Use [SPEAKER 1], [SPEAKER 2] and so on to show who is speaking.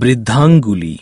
[SPEAKER 1] वृद्धांगुली।